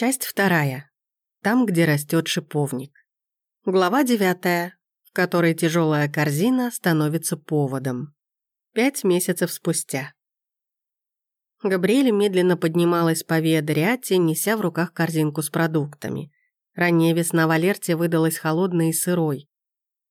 Часть вторая. Там, где растет шиповник. Глава девятая, в которой тяжелая корзина становится поводом. Пять месяцев спустя. Габриэль медленно поднималась по Виадриате, неся в руках корзинку с продуктами. Ранняя весна в Алерте выдалась холодной и сырой.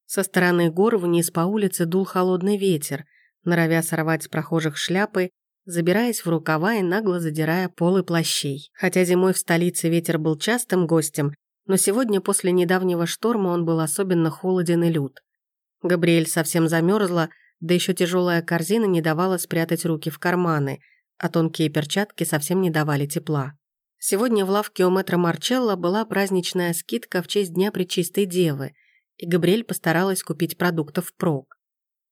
Со стороны гор вниз по улице дул холодный ветер, норовя сорвать с прохожих шляпы, забираясь в рукава и нагло задирая полы плащей. Хотя зимой в столице ветер был частым гостем, но сегодня после недавнего шторма он был особенно холоден и лют. Габриэль совсем замерзла, да еще тяжелая корзина не давала спрятать руки в карманы, а тонкие перчатки совсем не давали тепла. Сегодня в лавке у мэтра Марчелла была праздничная скидка в честь Дня Пречистой Девы – и Габриэль постаралась купить продуктов впрок.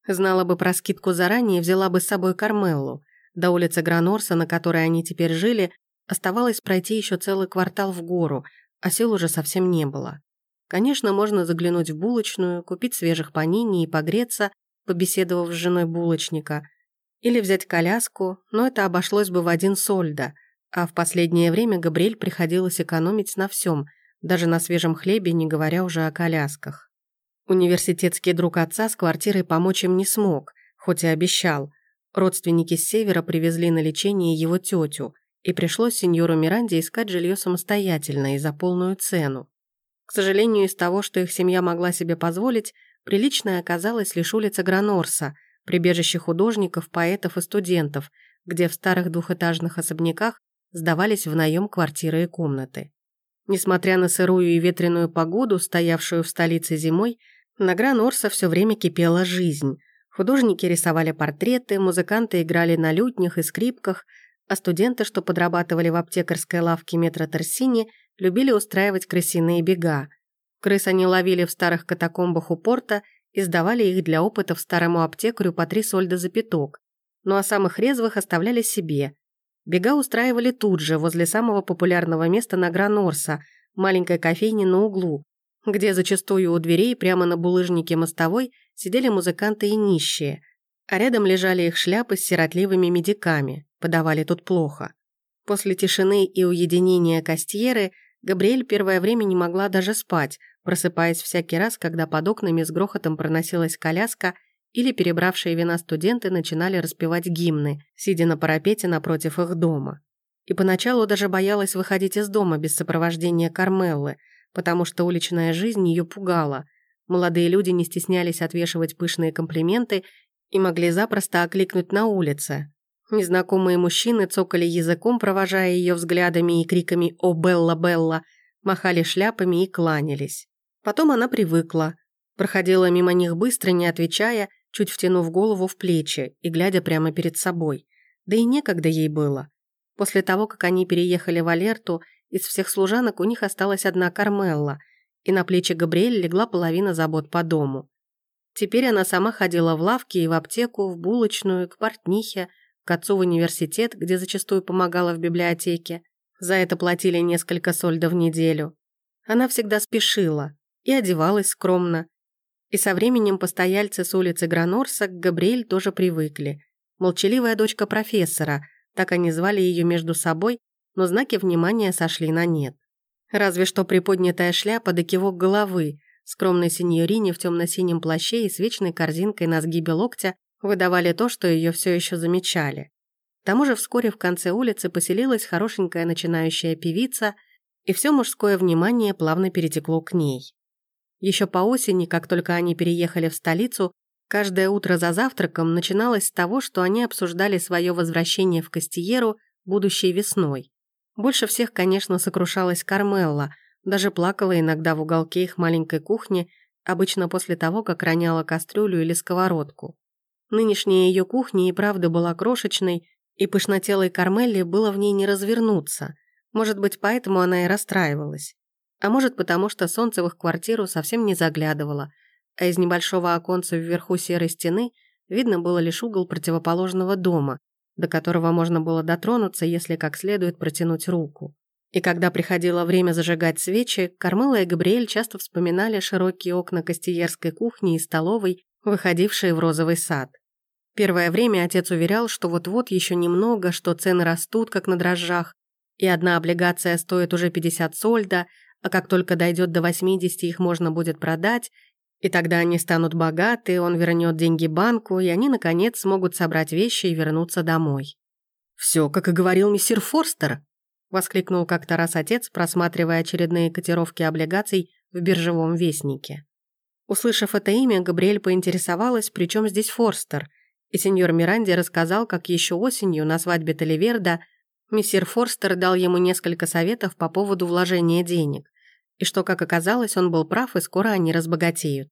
Знала бы про скидку заранее, взяла бы с собой Кармеллу. До улицы Гранорса, на которой они теперь жили, оставалось пройти еще целый квартал в гору, а сил уже совсем не было. Конечно, можно заглянуть в булочную, купить свежих панини и погреться, побеседовав с женой булочника, или взять коляску, но это обошлось бы в один сольда, а в последнее время Габриэль приходилось экономить на всем, даже на свежем хлебе, не говоря уже о колясках. Университетский друг отца с квартирой помочь им не смог, хоть и обещал. Родственники с севера привезли на лечение его тетю, и пришлось сеньору Миранде искать жилье самостоятельно и за полную цену. К сожалению, из того, что их семья могла себе позволить, приличной оказалась лишь улица Гранорса, прибежище художников, поэтов и студентов, где в старых двухэтажных особняках сдавались в наем квартиры и комнаты. Несмотря на сырую и ветреную погоду, стоявшую в столице зимой, на Гран-Орса все время кипела жизнь. Художники рисовали портреты, музыканты играли на лютнях и скрипках, а студенты, что подрабатывали в аптекарской лавке метро Торсини, любили устраивать крысиные бега. Крыс они ловили в старых катакомбах у порта и сдавали их для опытов старому аптекарю по три сольда за пяток. Ну а самых резвых оставляли себе. Бега устраивали тут же, возле самого популярного места на Гран-Орса, маленькой кофейни на углу, где зачастую у дверей прямо на булыжнике мостовой сидели музыканты и нищие, а рядом лежали их шляпы с сиротливыми медиками, подавали тут плохо. После тишины и уединения Кастьеры Габриэль первое время не могла даже спать, просыпаясь всякий раз, когда под окнами с грохотом проносилась коляска или перебравшие вина студенты начинали распевать гимны, сидя на парапете напротив их дома. И поначалу даже боялась выходить из дома без сопровождения Кармеллы – потому что уличная жизнь ее пугала. Молодые люди не стеснялись отвешивать пышные комплименты и могли запросто окликнуть на улице. Незнакомые мужчины цокали языком, провожая ее взглядами и криками «О, Белла, Белла!», махали шляпами и кланялись. Потом она привыкла. Проходила мимо них быстро, не отвечая, чуть втянув голову в плечи и глядя прямо перед собой. Да и некогда ей было. После того, как они переехали в Алерту из всех служанок у них осталась одна Кармелла, и на плечи Габриэль легла половина забот по дому. Теперь она сама ходила в лавки и в аптеку, в булочную, к портнихе, к отцу в университет, где зачастую помогала в библиотеке. За это платили несколько сольдов в неделю. Она всегда спешила и одевалась скромно. И со временем постояльцы с улицы Гранорса к Габриэль тоже привыкли. Молчаливая дочка профессора, так они звали ее между собой, но знаки внимания сошли на нет. Разве что приподнятая шляпа да кивок головы, скромной сеньорине в темно-синем плаще и с вечной корзинкой на сгибе локтя выдавали то, что ее все еще замечали. К тому же вскоре в конце улицы поселилась хорошенькая начинающая певица, и все мужское внимание плавно перетекло к ней. Еще по осени, как только они переехали в столицу, каждое утро за завтраком начиналось с того, что они обсуждали свое возвращение в Кастиеру будущей весной. Больше всех, конечно, сокрушалась Кармелла, даже плакала иногда в уголке их маленькой кухни, обычно после того, как роняла кастрюлю или сковородку. Нынешняя ее кухня и правда была крошечной, и пышнотелой Кармелле было в ней не развернуться. Может быть, поэтому она и расстраивалась. А может, потому что солнце в их квартиру совсем не заглядывало, а из небольшого оконца вверху серой стены видно было лишь угол противоположного дома, до которого можно было дотронуться, если как следует протянуть руку. И когда приходило время зажигать свечи, Кармела и Габриэль часто вспоминали широкие окна костиерской кухни и столовой, выходившие в розовый сад. Первое время отец уверял, что вот-вот еще немного, что цены растут, как на дрожжах, и одна облигация стоит уже 50 сольда, а как только дойдет до 80, их можно будет продать, и тогда они станут богаты, он вернет деньги банку, и они, наконец, смогут собрать вещи и вернуться домой. «Все, как и говорил мистер Форстер», — воскликнул как-то раз отец, просматривая очередные котировки облигаций в биржевом вестнике. Услышав это имя, Габриэль поинтересовалась, при чем здесь Форстер, и сеньор Миранди рассказал, как еще осенью на свадьбе Таливерда мессир Форстер дал ему несколько советов по поводу вложения денег, и что, как оказалось, он был прав, и скоро они разбогатеют.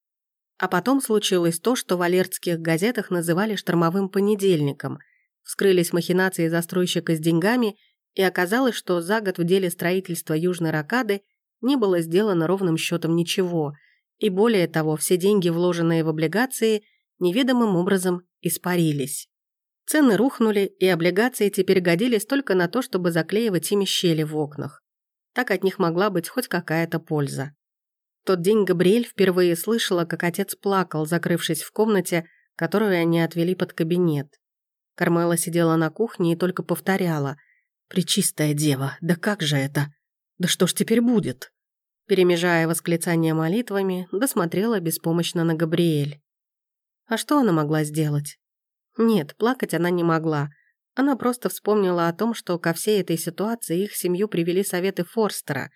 А потом случилось то, что в алертских газетах называли «штормовым понедельником», вскрылись махинации застройщика с деньгами, и оказалось, что за год в деле строительства Южной Ракады не было сделано ровным счетом ничего, и более того, все деньги, вложенные в облигации, неведомым образом испарились. Цены рухнули, и облигации теперь годились только на то, чтобы заклеивать ими щели в окнах. Так от них могла быть хоть какая-то польза. В тот день Габриэль впервые слышала, как отец плакал, закрывшись в комнате, которую они отвели под кабинет. Кармела сидела на кухне и только повторяла «Пречистая дева, да как же это? Да что ж теперь будет?» Перемежая восклицания молитвами, досмотрела беспомощно на Габриэль. А что она могла сделать? Нет, плакать она не могла. Она просто вспомнила о том, что ко всей этой ситуации их семью привели советы Форстера,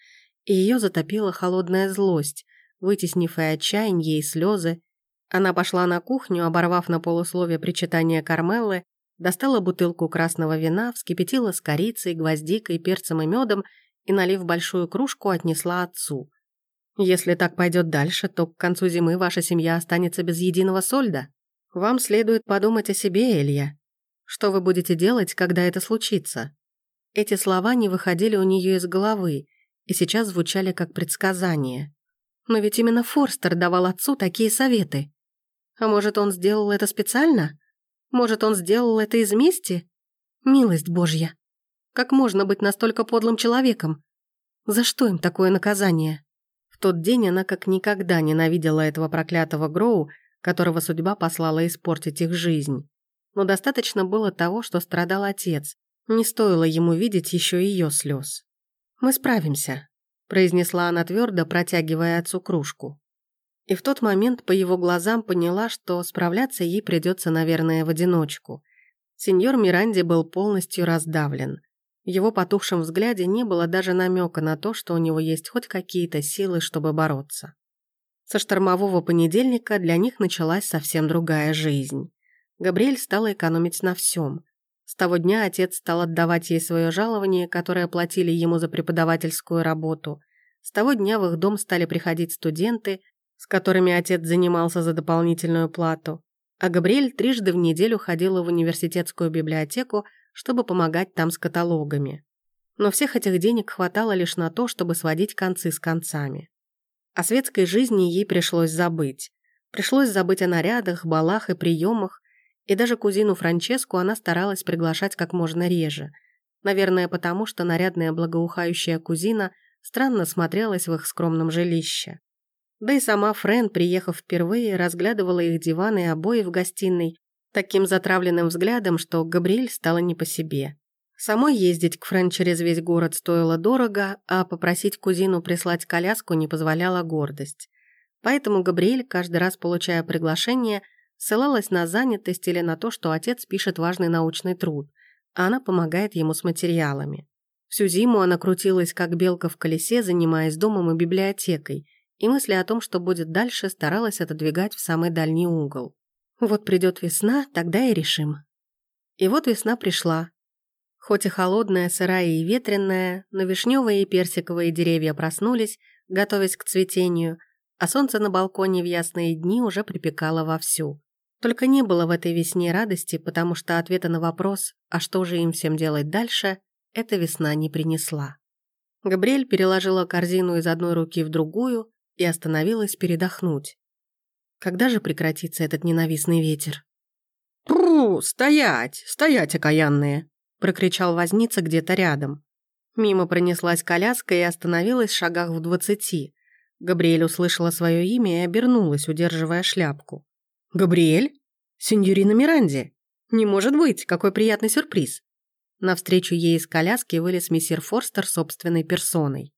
и ее затопила холодная злость, вытеснив и отчаяние, и слезы. Она пошла на кухню, оборвав на полусловие причитания Кармеллы, достала бутылку красного вина, вскипятила с корицей, гвоздикой, перцем и медом и, налив большую кружку, отнесла отцу. «Если так пойдет дальше, то к концу зимы ваша семья останется без единого сольда», вам следует подумать о себе, Элья. Что вы будете делать, когда это случится? Эти слова не выходили у нее из головы и сейчас звучали как предсказание. Но ведь именно Форстер давал отцу такие советы. А может, он сделал это специально? Может, он сделал это из мести? Милость Божья. Как можно быть настолько подлым человеком? За что им такое наказание? В тот день она как никогда ненавидела этого проклятого Гроу которого судьба послала испортить их жизнь. Но достаточно было того, что страдал отец. Не стоило ему видеть еще ее слез. «Мы справимся», – произнесла она твердо, протягивая отцу кружку. И в тот момент по его глазам поняла, что справляться ей придется, наверное, в одиночку. Сеньор Миранди был полностью раздавлен. В его потухшем взгляде не было даже намека на то, что у него есть хоть какие-то силы, чтобы бороться. Со штормового понедельника для них началась совсем другая жизнь. Габриэль стала экономить на всем. С того дня отец стал отдавать ей свое жалование, которое платили ему за преподавательскую работу. С того дня в их дом стали приходить студенты, с которыми отец занимался за дополнительную плату. А Габриэль трижды в неделю ходила в университетскую библиотеку, чтобы помогать там с каталогами. Но всех этих денег хватало лишь на то, чтобы сводить концы с концами. О светской жизни ей пришлось забыть. Пришлось забыть о нарядах, балах и приемах, и даже кузину Франческу она старалась приглашать как можно реже. Наверное, потому что нарядная благоухающая кузина странно смотрелась в их скромном жилище. Да и сама Френ, приехав впервые, разглядывала их диваны и обои в гостиной таким затравленным взглядом, что Габриэль стала не по себе. Самой ездить к Френ через весь город стоило дорого, а попросить кузину прислать коляску не позволяла гордость. Поэтому Габриэль, каждый раз получая приглашение, ссылалась на занятость или на то, что отец пишет важный научный труд, а она помогает ему с материалами. Всю зиму она крутилась, как белка в колесе, занимаясь домом и библиотекой, и мысли о том, что будет дальше, старалась отодвигать в самый дальний угол. Вот придет весна, тогда и решим. И вот весна пришла, Хоть и холодная, сырая и ветреная, но вишневые и персиковые деревья проснулись, готовясь к цветению, а солнце на балконе в ясные дни уже припекало вовсю. Только не было в этой весне радости, потому что ответа на вопрос, а что же им всем делать дальше, эта весна не принесла. Габриэль переложила корзину из одной руки в другую и остановилась передохнуть. Когда же прекратится этот ненавистный ветер? «Пру! Стоять! Стоять, окаянные!» прокричал возница где-то рядом. Мимо пронеслась коляска и остановилась в шагах в двадцати. Габриэль услышала свое имя и обернулась, удерживая шляпку. «Габриэль? Сеньорина Миранди? Не может быть, какой приятный сюрприз!» Навстречу ей из коляски вылез мессир Форстер собственной персоной.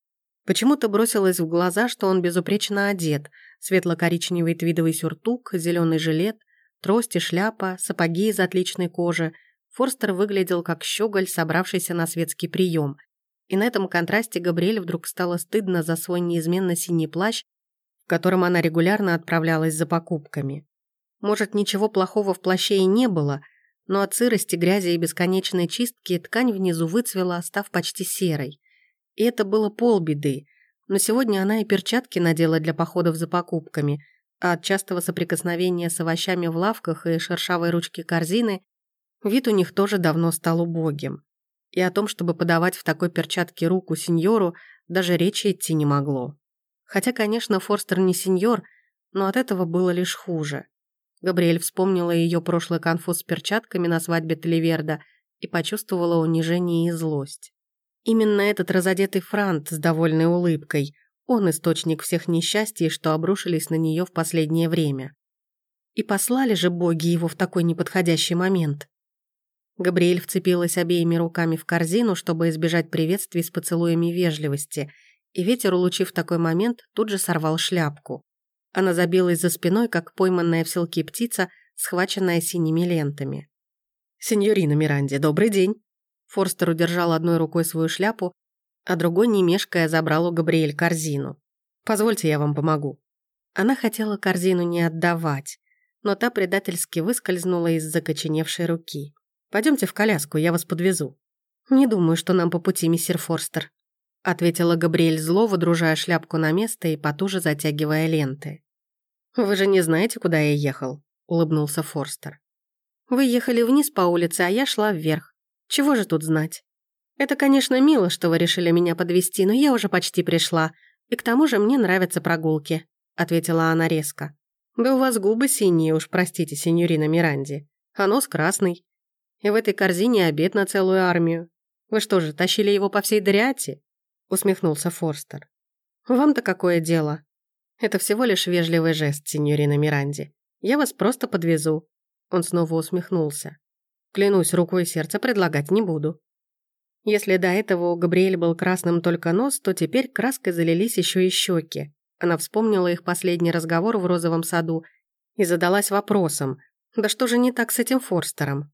Почему-то бросилось в глаза, что он безупречно одет. Светло-коричневый твидовый сюртук, зеленый жилет, трость и шляпа, сапоги из отличной кожи. Форстер выглядел как щеголь, собравшийся на светский прием. И на этом контрасте Габриэль вдруг стало стыдно за свой неизменно синий плащ, в котором она регулярно отправлялась за покупками. Может, ничего плохого в плаще и не было, но от сырости, грязи и бесконечной чистки ткань внизу выцвела, став почти серой. И это было полбеды, но сегодня она и перчатки надела для походов за покупками, а от частого соприкосновения с овощами в лавках и шершавой ручки корзины вид у них тоже давно стал убогим. И о том, чтобы подавать в такой перчатке руку сеньору, даже речи идти не могло. Хотя, конечно, Форстер не сеньор, но от этого было лишь хуже. Габриэль вспомнила ее прошлый конфуз с перчатками на свадьбе Теливерда и почувствовала унижение и злость. Именно этот разодетый франт с довольной улыбкой, он источник всех несчастий, что обрушились на нее в последнее время. И послали же боги его в такой неподходящий момент. Габриэль вцепилась обеими руками в корзину, чтобы избежать приветствий с поцелуями вежливости, и ветер, улучив такой момент, тут же сорвал шляпку. Она забилась за спиной, как пойманная в селки птица, схваченная синими лентами. «Сеньорина Миранди, добрый день!» Форстер удержал одной рукой свою шляпу, а другой, не мешкая, забрал у Габриэль корзину. «Позвольте, я вам помогу». Она хотела корзину не отдавать, но та предательски выскользнула из закоченевшей руки. Пойдемте в коляску, я вас подвезу». «Не думаю, что нам по пути, мистер Форстер», ответила Габриэль зло, выдружая шляпку на место и потуже затягивая ленты. «Вы же не знаете, куда я ехал?» улыбнулся Форстер. «Вы ехали вниз по улице, а я шла вверх. Чего же тут знать? Это, конечно, мило, что вы решили меня подвести, но я уже почти пришла. И к тому же мне нравятся прогулки», — ответила она резко. «Да у вас губы синие, уж простите, сеньорина Миранди. А нос красный. И в этой корзине обед на целую армию. Вы что же, тащили его по всей Дриате?» — усмехнулся Форстер. «Вам-то какое дело? Это всего лишь вежливый жест, сеньорина Миранди. Я вас просто подвезу». Он снова усмехнулся. Клянусь, рукой и сердце предлагать не буду. Если до этого у Габриэль был красным только нос, то теперь краской залились еще и щеки. Она вспомнила их последний разговор в розовом саду и задалась вопросом, да что же не так с этим Форстером?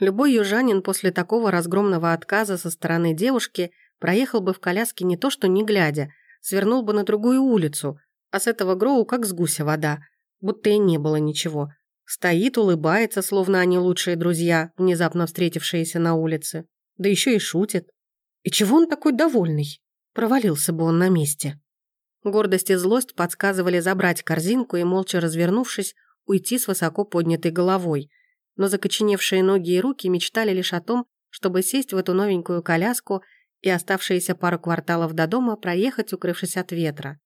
Любой южанин после такого разгромного отказа со стороны девушки проехал бы в коляске не то что не глядя, свернул бы на другую улицу, а с этого Гроу как с гуся вода, будто и не было ничего – Стоит, улыбается, словно они лучшие друзья, внезапно встретившиеся на улице. Да еще и шутит. И чего он такой довольный? Провалился бы он на месте. Гордость и злость подсказывали забрать корзинку и, молча развернувшись, уйти с высоко поднятой головой. Но закоченевшие ноги и руки мечтали лишь о том, чтобы сесть в эту новенькую коляску и оставшиеся пару кварталов до дома проехать, укрывшись от ветра.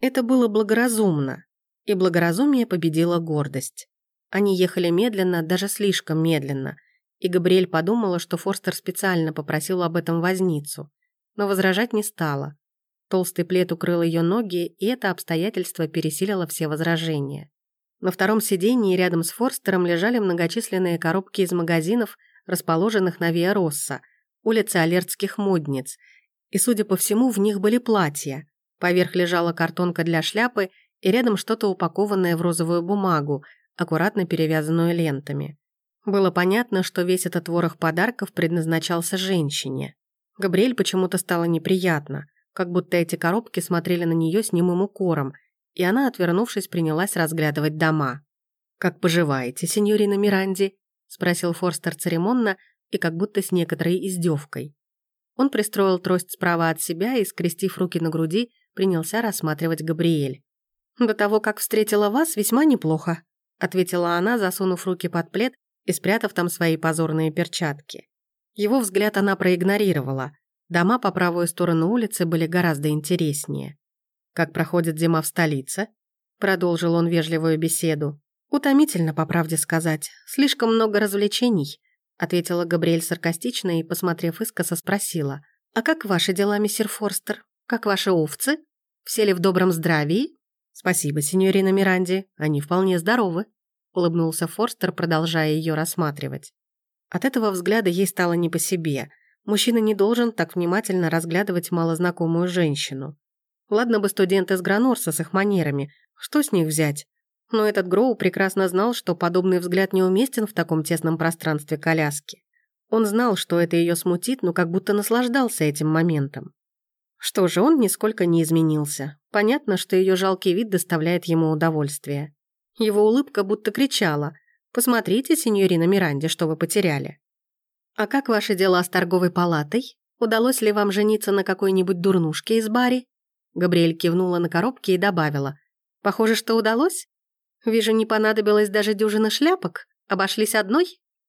Это было благоразумно, и благоразумие победило гордость. Они ехали медленно, даже слишком медленно, и Габриэль подумала, что Форстер специально попросил об этом возницу, но возражать не стала. Толстый плед укрыл ее ноги, и это обстоятельство пересилило все возражения. На втором сиденье рядом с Форстером лежали многочисленные коробки из магазинов, расположенных на Виа Росса, улице Алертских модниц, и, судя по всему, в них были платья. Поверх лежала картонка для шляпы и рядом что-то упакованное в розовую бумагу, аккуратно перевязанную лентами. Было понятно, что весь этот ворох подарков предназначался женщине. Габриэль почему-то стало неприятно, как будто эти коробки смотрели на нее с немым укором, и она, отвернувшись, принялась разглядывать дома. «Как поживаете, сеньорина Миранди?» – спросил Форстер церемонно и как будто с некоторой издевкой. Он пристроил трость справа от себя и, скрестив руки на груди, принялся рассматривать Габриэль. «До того, как встретила вас, весьма неплохо», ответила она, засунув руки под плед и спрятав там свои позорные перчатки. Его взгляд она проигнорировала. Дома по правую сторону улицы были гораздо интереснее. «Как проходит зима в столице?» Продолжил он вежливую беседу. «Утомительно, по правде сказать. Слишком много развлечений», ответила Габриэль саркастично и, посмотрев искоса, спросила. «А как ваши дела, мистер Форстер? Как ваши овцы? Все ли в добром здравии?» «Спасибо, сеньорина Миранди, они вполне здоровы», улыбнулся Форстер, продолжая ее рассматривать. От этого взгляда ей стало не по себе. Мужчина не должен так внимательно разглядывать малознакомую женщину. Ладно бы студент из Гранорса с их манерами, что с них взять? Но этот Гроу прекрасно знал, что подобный взгляд неуместен в таком тесном пространстве коляски. Он знал, что это ее смутит, но как будто наслаждался этим моментом. Что же, он нисколько не изменился. Понятно, что ее жалкий вид доставляет ему удовольствие. Его улыбка будто кричала «Посмотрите, сеньорина Миранде, что вы потеряли». «А как ваши дела с торговой палатой? Удалось ли вам жениться на какой-нибудь дурнушке из Бари?» Габриэль кивнула на коробки и добавила «Похоже, что удалось? Вижу, не понадобилось даже дюжина шляпок. Обошлись одной?»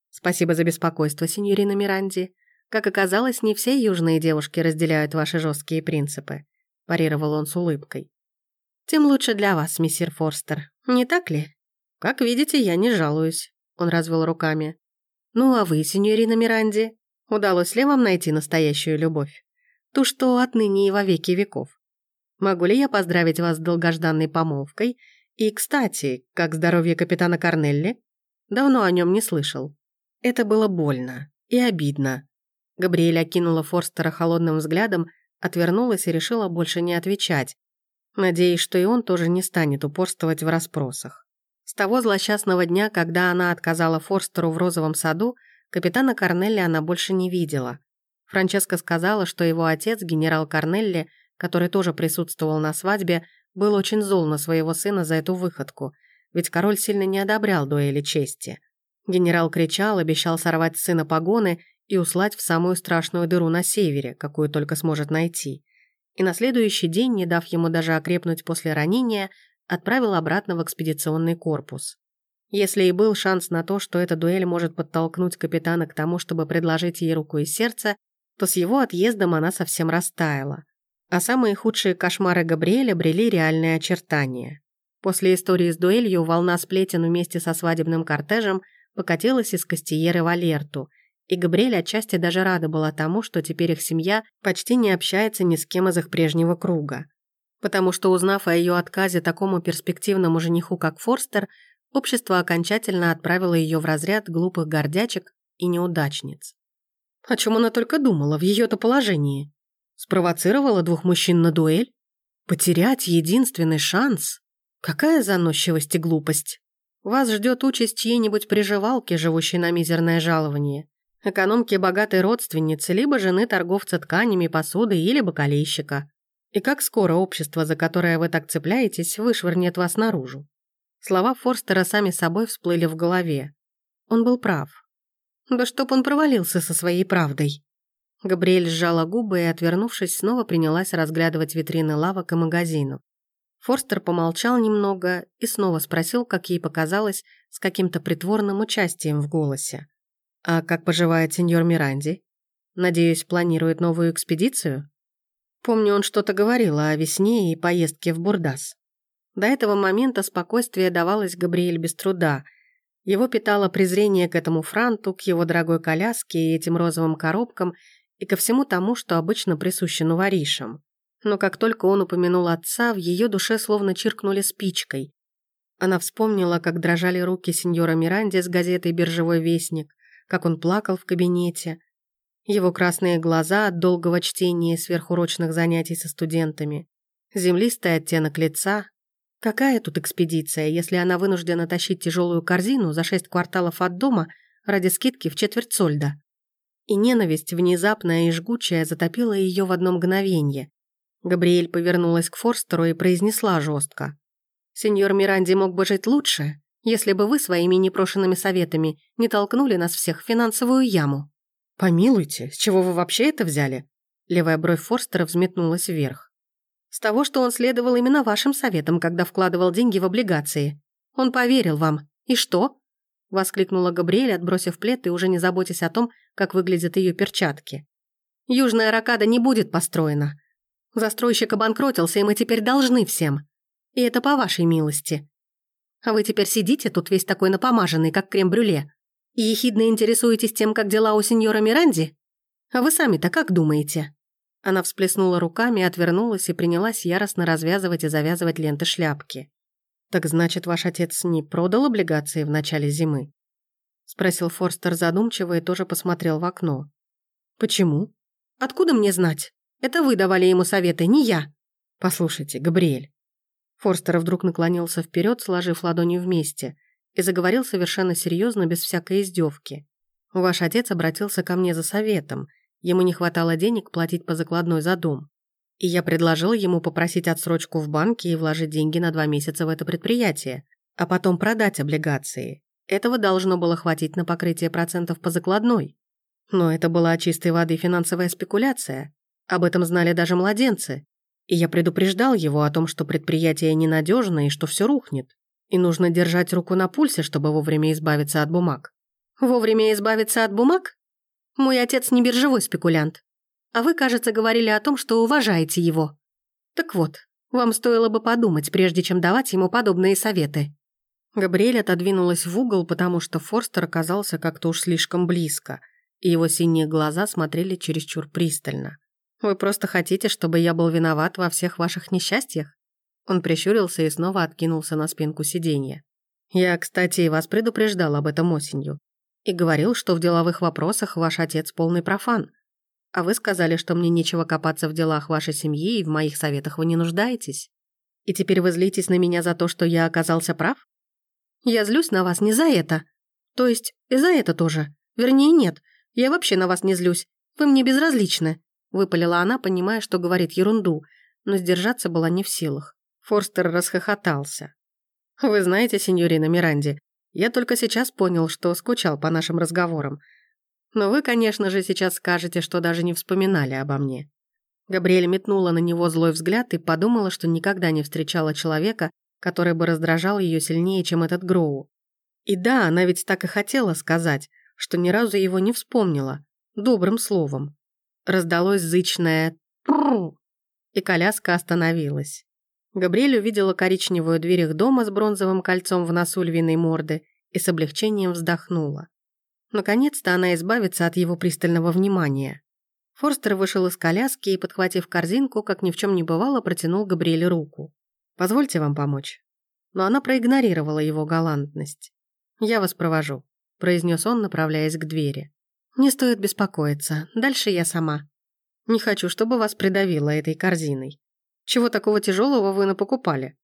«Спасибо за беспокойство, сеньорина Миранди. Как оказалось, не все южные девушки разделяют ваши жесткие принципы», – парировал он с улыбкой. «Тем лучше для вас, мистер Форстер, не так ли?» «Как видите, я не жалуюсь», – он развел руками. «Ну а вы, сеньорина Миранди, удалось ли вам найти настоящую любовь? Ту, что отныне и во веки веков? Могу ли я поздравить вас с долгожданной помолвкой? И, кстати, как здоровье капитана Корнелли? Давно о нем не слышал. Это было больно и обидно. Габриэля окинула Форстера холодным взглядом, отвернулась и решила больше не отвечать, надеясь, что и он тоже не станет упорствовать в расспросах. С того злосчастного дня, когда она отказала Форстеру в розовом саду, капитана Корнелли она больше не видела. Франческа сказала, что его отец, генерал Корнелли, который тоже присутствовал на свадьбе, был очень зол на своего сына за эту выходку, ведь король сильно не одобрял дуэли чести. Генерал кричал, обещал сорвать сына погоны и услать в самую страшную дыру на севере, какую только сможет найти. И на следующий день, не дав ему даже окрепнуть после ранения, отправил обратно в экспедиционный корпус. Если и был шанс на то, что эта дуэль может подтолкнуть капитана к тому, чтобы предложить ей руку и сердце, то с его отъездом она совсем растаяла. А самые худшие кошмары Габриэля брели реальные очертания. После истории с дуэлью волна сплетен вместе со свадебным кортежем покатилась из Кастиеры в Алерту – и Габриэль отчасти даже рада была тому, что теперь их семья почти не общается ни с кем из их прежнего круга. Потому что, узнав о ее отказе такому перспективному жениху, как Форстер, общество окончательно отправило ее в разряд глупых гордячек и неудачниц. О чем она только думала в ее-то положении? Спровоцировала двух мужчин на дуэль? Потерять единственный шанс? Какая заносчивость и глупость? Вас ждет участь чьей-нибудь приживалки, живущей на мизерное жалование экономки богатой родственницы, либо жены торговца тканями, посудой или бакалейщика. И как скоро общество, за которое вы так цепляетесь, вышвырнет вас наружу. Слова Форстера сами собой всплыли в голове. Он был прав. Да чтоб он провалился со своей правдой. Габриэль сжала губы и, отвернувшись, снова принялась разглядывать витрины лавок и магазинов. Форстер помолчал немного и снова спросил, как ей показалось, с каким-то притворным участием в голосе. «А как поживает сеньор Миранди? Надеюсь, планирует новую экспедицию?» Помню, он что-то говорил о весне и поездке в Бурдас. До этого момента спокойствие давалось Габриэль без труда. Его питало презрение к этому франту, к его дорогой коляске и этим розовым коробкам и ко всему тому, что обычно присуще новоришам. Но как только он упомянул отца, в ее душе словно чиркнули спичкой. Она вспомнила, как дрожали руки сеньора Миранди с газетой «Биржевой вестник», как он плакал в кабинете, его красные глаза от долгого чтения сверхурочных занятий со студентами, землистый оттенок лица. Какая тут экспедиция, если она вынуждена тащить тяжелую корзину за шесть кварталов от дома ради скидки в четверть сольда? И ненависть, внезапная и жгучая, затопила ее в одно мгновенье. Габриэль повернулась к Форстеру и произнесла жестко. «Сеньор Миранди мог бы жить лучше, если бы вы своими непрошенными советами не толкнули нас всех в финансовую яму». «Помилуйте, с чего вы вообще это взяли?» Левая бровь Форстера взметнулась вверх. «С того, что он следовал именно вашим советам, когда вкладывал деньги в облигации. Он поверил вам. И что?» Воскликнула Габриэль, отбросив плед и уже не заботясь о том, как выглядят ее перчатки. «Южная ракада не будет построена. Застройщик обанкротился, и мы теперь должны всем. И это по вашей милости. А вы теперь сидите тут весь такой напомаженный, как крем-брюле, и ехидно интересуетесь тем, как дела у сеньора Миранди? А вы сами-то как думаете?» Она всплеснула руками, отвернулась и принялась яростно развязывать и завязывать ленты шляпки. «Так значит, ваш отец не продал облигации в начале зимы?» спросил Форстер задумчиво и тоже посмотрел в окно. «Почему?» «Откуда мне знать? Это вы давали ему советы, не я». «Послушайте, Габриэль». Форстер вдруг наклонился вперед, сложив ладони вместе, и заговорил совершенно серьезно, без всякой издевки. «Ваш отец обратился ко мне за советом. Ему не хватало денег платить по закладной за дом. И я предложил ему попросить отсрочку в банке и вложить деньги на два месяца в это предприятие, а потом продать облигации. Этого должно было хватить на покрытие процентов по закладной. Но это была чистой воды финансовая спекуляция. Об этом знали даже младенцы. И я предупреждал его о том, что предприятие ненадежно и что все рухнет. И нужно держать руку на пульсе, чтобы вовремя избавиться от бумаг. Вовремя избавиться от бумаг? Мой отец не биржевой спекулянт. А вы, кажется, говорили о том, что уважаете его. Так вот, вам стоило бы подумать, прежде чем давать ему подобные советы. Габриэль отодвинулась в угол, потому что Форстер оказался как-то уж слишком близко, и его синие глаза смотрели чересчур пристально. «Вы просто хотите, чтобы я был виноват во всех ваших несчастьях?» Он прищурился и снова откинулся на спинку сиденья. «Я, кстати, вас предупреждал об этом осенью. И говорил, что в деловых вопросах ваш отец полный профан. А вы сказали, что мне нечего копаться в делах вашей семьи и в моих советах вы не нуждаетесь. И теперь вы злитесь на меня за то, что я оказался прав?» Я злюсь на вас не за это. То есть, и за это тоже. Вернее, нет. Я вообще на вас не злюсь. Вы мне безразличны», — выпалила она, понимая, что говорит ерунду, но сдержаться была не в силах. Форстер расхохотался. «Вы знаете, сеньорина Миранди, я только сейчас понял, что скучал по нашим разговорам. Но вы, конечно же, сейчас скажете, что даже не вспоминали обо мне». Габриэль метнула на него злой взгляд и подумала, что никогда не встречала человека, который бы раздражал ее сильнее, чем этот Гроу. И да, она ведь так и хотела сказать, что ни разу его не вспомнила, добрым словом. Раздалось зычное «Прррр», и коляска остановилась. Габриэль увидела коричневую дверь их дома с бронзовым кольцом в носу львиной морды и с облегчением вздохнула. Наконец-то она избавится от его пристального внимания. Форстер вышел из коляски и, подхватив корзинку, как ни в чем не бывало, протянул Габриэле руку. Позвольте вам помочь». Но она проигнорировала его галантность. «Я вас провожу», — произнес он, направляясь к двери. «Не стоит беспокоиться, дальше я сама. Не хочу, чтобы вас придавило этой корзиной. Чего такого тяжелого вы напокупали?»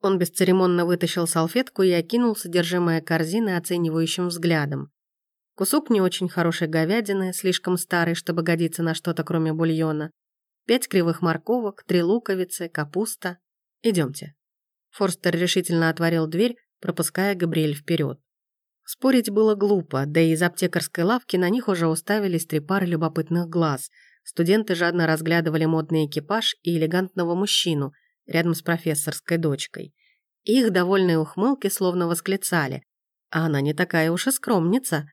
Он бесцеремонно вытащил салфетку и окинул содержимое корзины оценивающим взглядом. Кусок не очень хорошей говядины, слишком старый, чтобы годиться на что-то кроме бульона. Пять кривых морковок, три луковицы, капуста. Идемте. Форстер решительно отворил дверь, пропуская Габриэль вперед. Спорить было глупо, да и из аптекарской лавки на них уже уставились три пары любопытных глаз. Студенты жадно разглядывали модный экипаж и элегантного мужчину рядом с профессорской дочкой. Их довольные ухмылки словно восклицали. А она не такая уж и скромница.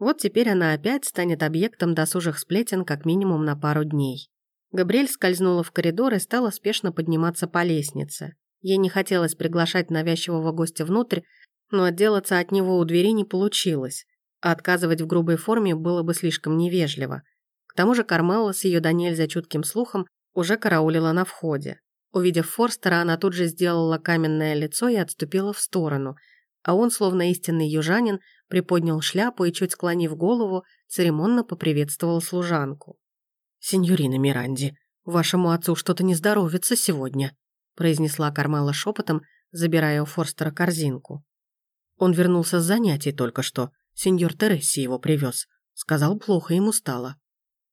Вот теперь она опять станет объектом досужих сплетен как минимум на пару дней. Габриэль скользнула в коридор и стала спешно подниматься по лестнице. Ей не хотелось приглашать навязчивого гостя внутрь, но отделаться от него у двери не получилось, а отказывать в грубой форме было бы слишком невежливо. К тому же Кармела с ее до нельзя чутким слухом уже караулила на входе. Увидев Форстера, она тут же сделала каменное лицо и отступила в сторону, а он, словно истинный южанин, приподнял шляпу и, чуть склонив голову, церемонно поприветствовал служанку. «Сеньорина Миранди, вашему отцу что-то не здоровится сегодня», произнесла Кармела шепотом, забирая у Форстера корзинку. Он вернулся с занятий только что. Сеньор Тересси его привез. Сказал, плохо ему стало.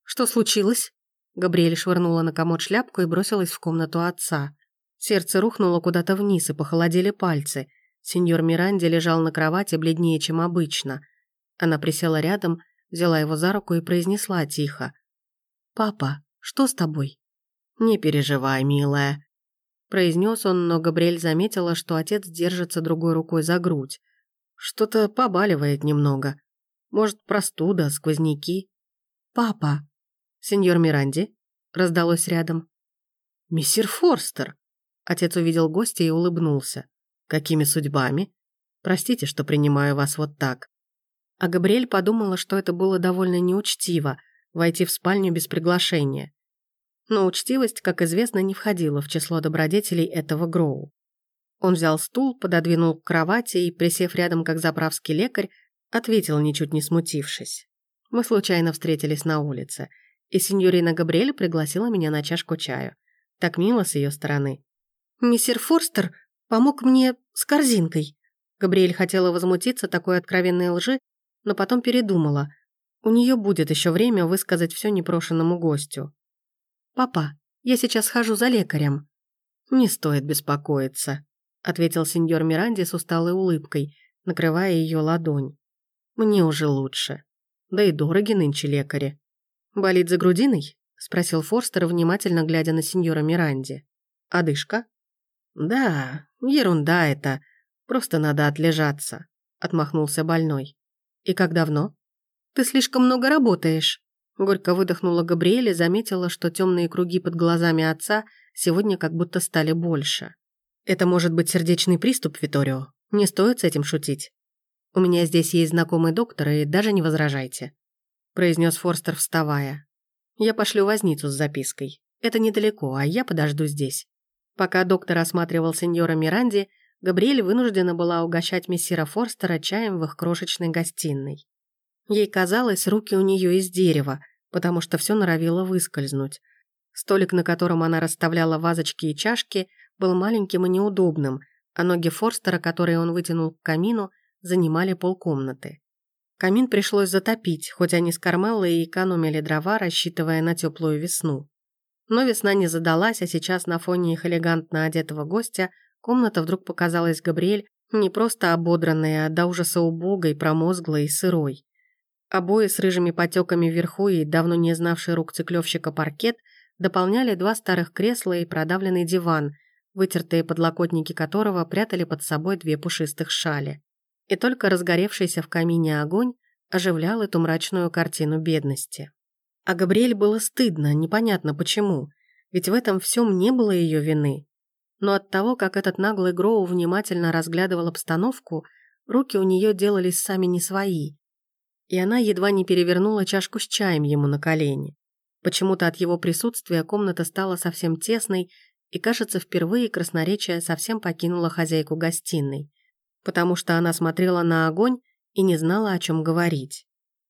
«Что случилось?» Габриэль швырнула на комод шляпку и бросилась в комнату отца. Сердце рухнуло куда-то вниз и похолодели пальцы. Сеньор Миранди лежал на кровати бледнее, чем обычно. Она присела рядом, взяла его за руку и произнесла тихо. «Папа, что с тобой?» «Не переживай, милая», — произнес он, но Габриэль заметила, что отец держится другой рукой за грудь. «Что-то побаливает немного. Может, простуда, сквозняки?» «Папа!» «Сеньор Миранди?» — раздалось рядом. «Миссир Форстер!» Отец увидел гостя и улыбнулся. «Какими судьбами? Простите, что принимаю вас вот так». А Габриэль подумала, что это было довольно неучтиво, войти в спальню без приглашения. Но учтивость, как известно, не входила в число добродетелей этого Гроу. Он взял стул, пододвинул к кровати и, присев рядом как заправский лекарь, Ответил, ничуть не смутившись. Мы случайно встретились на улице, и сеньорина Габриэль пригласила меня на чашку чаю. Так мило с ее стороны. «Мистер Форстер помог мне с корзинкой». Габриэль хотела возмутиться такой откровенной лжи, но потом передумала. У нее будет еще время высказать все непрошенному гостю. «Папа, я сейчас хожу за лекарем». «Не стоит беспокоиться», — ответил сеньор Миранди с усталой улыбкой, накрывая ее ладонь. «Мне уже лучше. Да и дороги нынче лекари». «Болит за грудиной?» — спросил Форстер, внимательно глядя на сеньора Миранди. «Одышка?» «Да, ерунда это. Просто надо отлежаться», — отмахнулся больной. «И как давно?» «Ты слишком много работаешь». Горько выдохнула Габриэль и заметила, что темные круги под глазами отца сегодня как будто стали больше. «Это может быть сердечный приступ, Виторио. Не стоит с этим шутить. У меня здесь есть знакомый доктор, и даже не возражайте», произнес Форстер, вставая. «Я пошлю возницу с запиской. Это недалеко, а я подожду здесь». Пока доктор осматривал сеньора Миранди, Габриэль вынуждена была угощать мессира Форстера чаем в их крошечной гостиной. Ей казалось, руки у нее из дерева, потому что все норовило выскользнуть. Столик, на котором она расставляла вазочки и чашки, был маленьким и неудобным, а ноги Форстера, которые он вытянул к камину, занимали полкомнаты. Камин пришлось затопить, хоть они с Кармеллой и экономили дрова, рассчитывая на теплую весну. Но весна не задалась, а сейчас на фоне их элегантно одетого гостя комната вдруг показалась Габриэль не просто ободранной, а до ужаса убогой, промозглой и сырой. Обои с рыжими потеками вверху и давно не знавший рук циклевщика паркет дополняли два старых кресла и продавленный диван, вытертые подлокотники которого прятали под собой две пушистых шали. И только разгоревшийся в камине огонь оживлял эту мрачную картину бедности. А Габриэль было стыдно, непонятно почему, ведь в этом всем не было ее вины. Но от того, как этот наглый Гроу внимательно разглядывал обстановку, руки у нее делались сами не свои, и она едва не перевернула чашку с чаем ему на колени. Почему-то от его присутствия комната стала совсем тесной, и, кажется, впервые красноречие совсем покинуло хозяйку гостиной, потому что она смотрела на огонь и не знала, о чем говорить.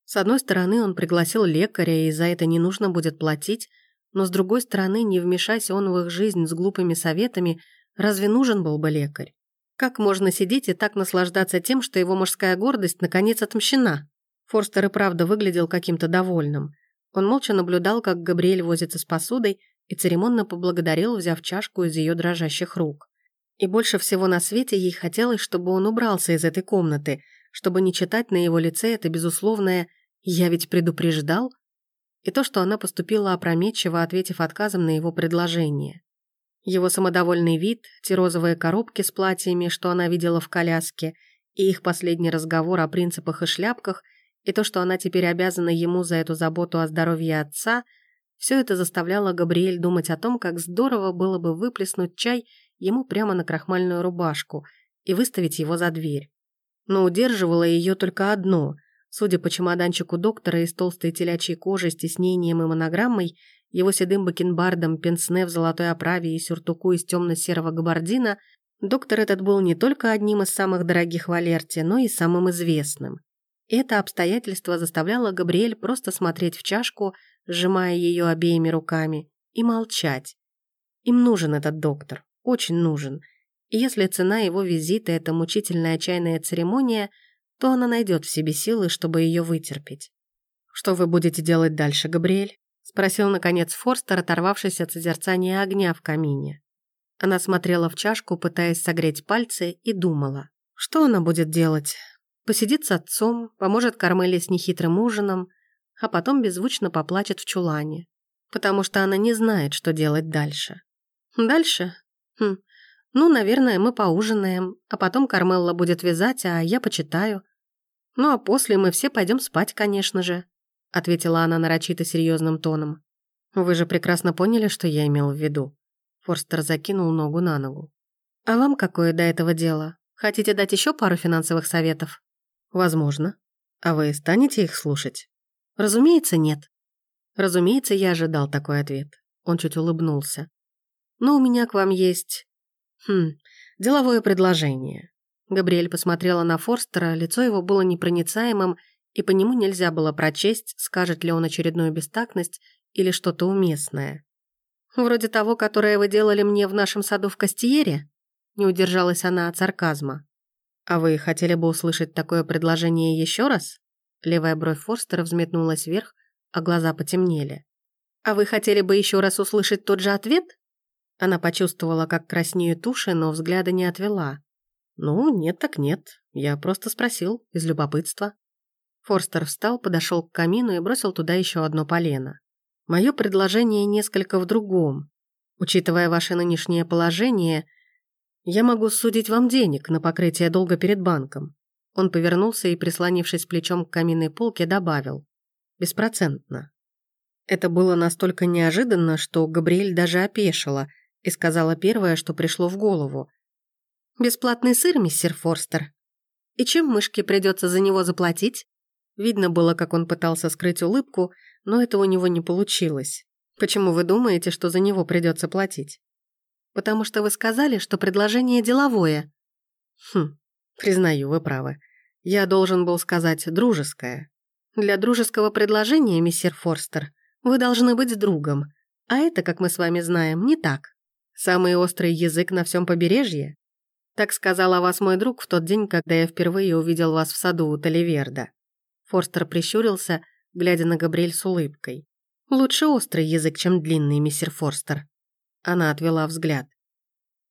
С одной стороны, он пригласил лекаря, и за это не нужно будет платить, но с другой стороны, не вмешайся он в их жизнь с глупыми советами, разве нужен был бы лекарь? Как можно сидеть и так наслаждаться тем, что его мужская гордость наконец отмщена? Форстер и правда выглядел каким-то довольным. Он молча наблюдал, как Габриэль возится с посудой, и церемонно поблагодарил, взяв чашку из ее дрожащих рук. И больше всего на свете ей хотелось, чтобы он убрался из этой комнаты, чтобы не читать на его лице это безусловное «я ведь предупреждал», и то, что она поступила опрометчиво, ответив отказом на его предложение. Его самодовольный вид, те розовые коробки с платьями, что она видела в коляске, и их последний разговор о принципах и шляпках – и то, что она теперь обязана ему за эту заботу о здоровье отца, все это заставляло Габриэль думать о том, как здорово было бы выплеснуть чай ему прямо на крахмальную рубашку и выставить его за дверь. Но удерживало ее только одно. Судя по чемоданчику доктора из толстой телячьей кожи с тиснением и монограммой, его седым бакенбардом, пенсне в золотой оправе и сюртуку из темно-серого габардина, доктор этот был не только одним из самых дорогих в Алерте, но и самым известным. Это обстоятельство заставляло Габриэль просто смотреть в чашку, сжимая ее обеими руками, и молчать. Им нужен этот доктор, очень нужен. И если цена его визита – это мучительная чайная церемония, то она найдет в себе силы, чтобы ее вытерпеть. «Что вы будете делать дальше, Габриэль?» – спросил, наконец, Форстер, оторвавшись от созерцания огня в камине. Она смотрела в чашку, пытаясь согреть пальцы, и думала, что она будет делать. Посидит с отцом, поможет Кармеле с нехитрым ужином, а потом беззвучно поплачет в чулане, потому что она не знает, что делать дальше. Дальше? Хм, ну, наверное, мы поужинаем, а потом Кармелла будет вязать, а я почитаю. Ну, а после мы все пойдем спать, конечно же, ответила она нарочито серьезным тоном. Вы же прекрасно поняли, что я имел в виду. Форстер закинул ногу на ногу. А вам какое до этого дело? Хотите дать еще пару финансовых советов? Возможно. А вы станете их слушать? Разумеется, нет. Разумеется, я ожидал такой ответ. Он чуть улыбнулся. Но у меня к вам есть... Хм, деловое предложение. Габриэль посмотрела на Форстера, лицо его было непроницаемым, и по нему нельзя было прочесть, скажет ли он очередную бестактность или что-то уместное. «Вроде того, которое вы делали мне в нашем саду в Кастиере?» Не удержалась она от сарказма. «А вы хотели бы услышать такое предложение еще раз?» Левая бровь Форстера взметнулась вверх, а глаза потемнели. «А вы хотели бы еще раз услышать тот же ответ?» Она почувствовала, как краснеют уши, но взгляда не отвела. «Ну, нет так нет. Я просто спросил, из любопытства». Форстер встал, подошел к камину и бросил туда еще одно полено. «Мое предложение несколько в другом. Учитывая ваше нынешнее положение, я могу судить вам денег на покрытие долга перед банком». Он повернулся и, прислонившись плечом к каминной полке, добавил. «Беспроцентно». Это было настолько неожиданно, что Габриэль даже опешила и сказала первое, что пришло в голову. «Бесплатный сыр, мистер Форстер. И чем мышке придется за него заплатить?» Видно было, как он пытался скрыть улыбку, но это у него не получилось. «Почему вы думаете, что за него придется платить?» «Потому что вы сказали, что предложение деловое». «Хм, признаю, вы правы. Я должен был сказать «дружеское». Для дружеского предложения, мистер Форстер, вы должны быть другом. А это, как мы с вами знаем, не так. Самый острый язык на всем побережье? Так сказал о вас мой друг в тот день, когда я впервые увидел вас в саду у Таливерда. Форстер прищурился, глядя на Габриэль с улыбкой. «Лучше острый язык, чем длинный, мистер Форстер». Она отвела взгляд.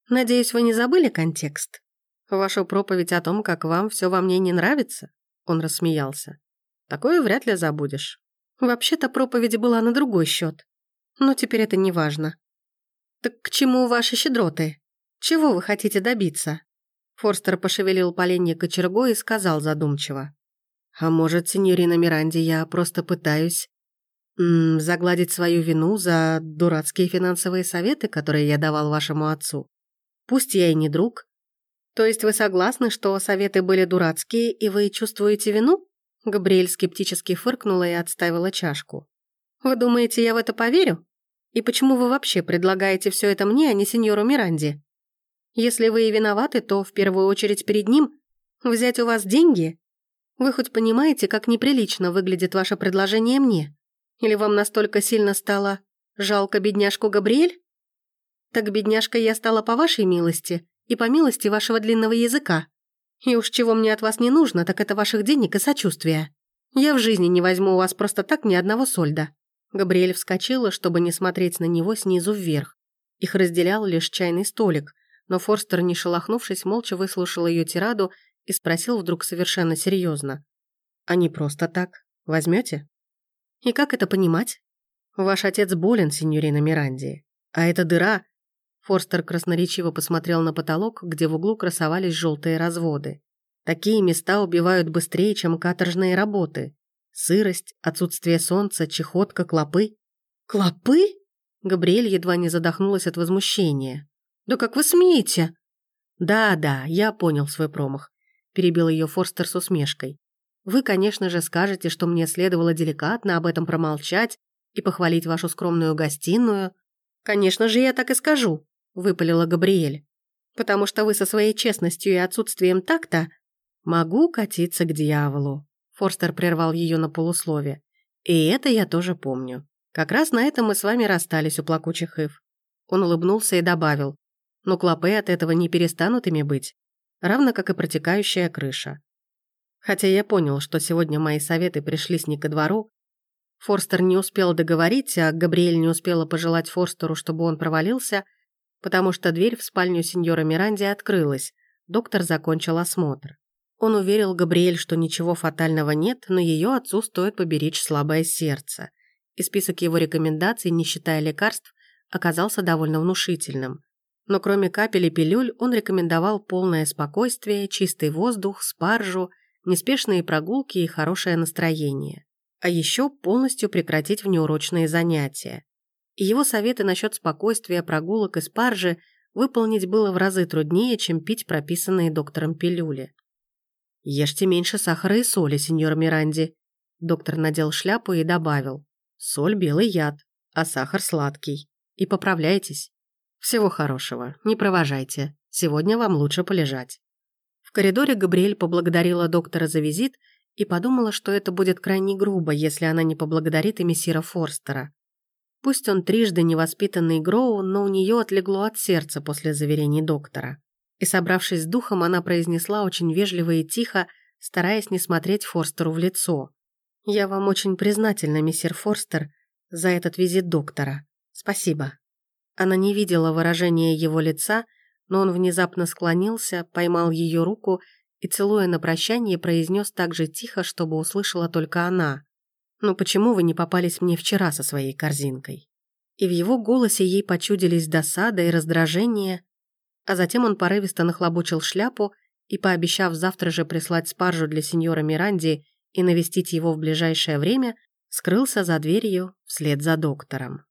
«Надеюсь, вы не забыли контекст? Вашу проповедь о том, как вам все во мне не нравится?» Он рассмеялся. «Такое вряд ли забудешь. Вообще-то проповедь была на другой счет. Но теперь это не важно. Так к чему ваши щедроты? Чего вы хотите добиться?» Форстер пошевелил поленье кочергой и сказал задумчиво. «А может, сеньорина Миранди, я просто пытаюсь м -м, загладить свою вину за дурацкие финансовые советы, которые я давал вашему отцу? Пусть я и не друг. То есть вы согласны, что советы были дурацкие, и вы чувствуете вину?» Габриэль скептически фыркнула и отставила чашку. «Вы думаете, я в это поверю? И почему вы вообще предлагаете все это мне, а не сеньору Миранди? Если вы и виноваты, то в первую очередь перед ним взять у вас деньги? Вы хоть понимаете, как неприлично выглядит ваше предложение мне? Или вам настолько сильно стало жалко бедняжку Габриэль? Так бедняжка я стала по вашей милости и по милости вашего длинного языка. И уж чего мне от вас не нужно, так это ваших денег и сочувствия. Я в жизни не возьму у вас просто так ни одного сольда. Габриэль вскочила, чтобы не смотреть на него снизу вверх. Их разделял лишь чайный столик, но Форстер, не шелохнувшись, молча выслушал ее тираду и спросил вдруг совершенно серьезно. «А не просто так? Возьмете? «И как это понимать?» «Ваш отец болен, сеньорина Миранди. А эта дыра...» Форстер красноречиво посмотрел на потолок, где в углу красовались желтые разводы. «Такие места убивают быстрее, чем каторжные работы. Сырость, отсутствие солнца, чехотка, клопы. Клопы? Габриэль едва не задохнулась от возмущения. «Да как вы смеете?» «Да-да, я понял свой промах», – перебил ее Форстер с усмешкой. «Вы, конечно же, скажете, что мне следовало деликатно об этом промолчать и похвалить вашу скромную гостиную». «Конечно же, я так и скажу», – выпалила Габриэль. «Потому что вы со своей честностью и отсутствием такта могу катиться к дьяволу». Форстер прервал ее на полуслове. «И это я тоже помню. Как раз на этом мы с вами расстались у плакучих ив». Он улыбнулся и добавил. «Но клопы от этого не перестанут ими быть, равно как и протекающая крыша». Хотя я понял, что сегодня мои советы пришлись не ко двору, Форстер не успел договорить, а Габриэль не успела пожелать Форстеру, чтобы он провалился, потому что дверь в спальню сеньора Миранди открылась. Доктор закончил осмотр. Он уверил Габриэль, что ничего фатального нет, но ее отцу стоит поберечь слабое сердце. И список его рекомендаций, не считая лекарств, оказался довольно внушительным. Но кроме капель и пилюль, он рекомендовал полное спокойствие, чистый воздух, спаржу, неспешные прогулки и хорошее настроение. А еще полностью прекратить внеурочные занятия. И его советы насчет спокойствия, прогулок и спаржи выполнить было в разы труднее, чем пить прописанные доктором пилюли. «Ешьте меньше сахара и соли, сеньор Миранди». Доктор надел шляпу и добавил. «Соль – белый яд, а сахар – сладкий. И поправляйтесь. Всего хорошего, не провожайте. Сегодня вам лучше полежать». В коридоре Габриэль поблагодарила доктора за визит и подумала, что это будет крайне грубо, если она не поблагодарит и мессира Форстера. Пусть он трижды невоспитанный Гроу, но у нее отлегло от сердца после заверений доктора. И, собравшись с духом, она произнесла очень вежливо и тихо, стараясь не смотреть Форстеру в лицо. «Я вам очень признательна, мистер Форстер, за этот визит доктора. Спасибо». Она не видела выражения его лица, но он внезапно склонился, поймал ее руку и, целуя на прощание, произнес так же тихо, чтобы услышала только она. «Ну почему вы не попались мне вчера со своей корзинкой?» И в его голосе ей почудились досада и раздражение, а затем он порывисто нахлобучил шляпу и, пообещав завтра же прислать спаржу для сеньора Миранди и навестить его в ближайшее время, скрылся за дверью вслед за доктором.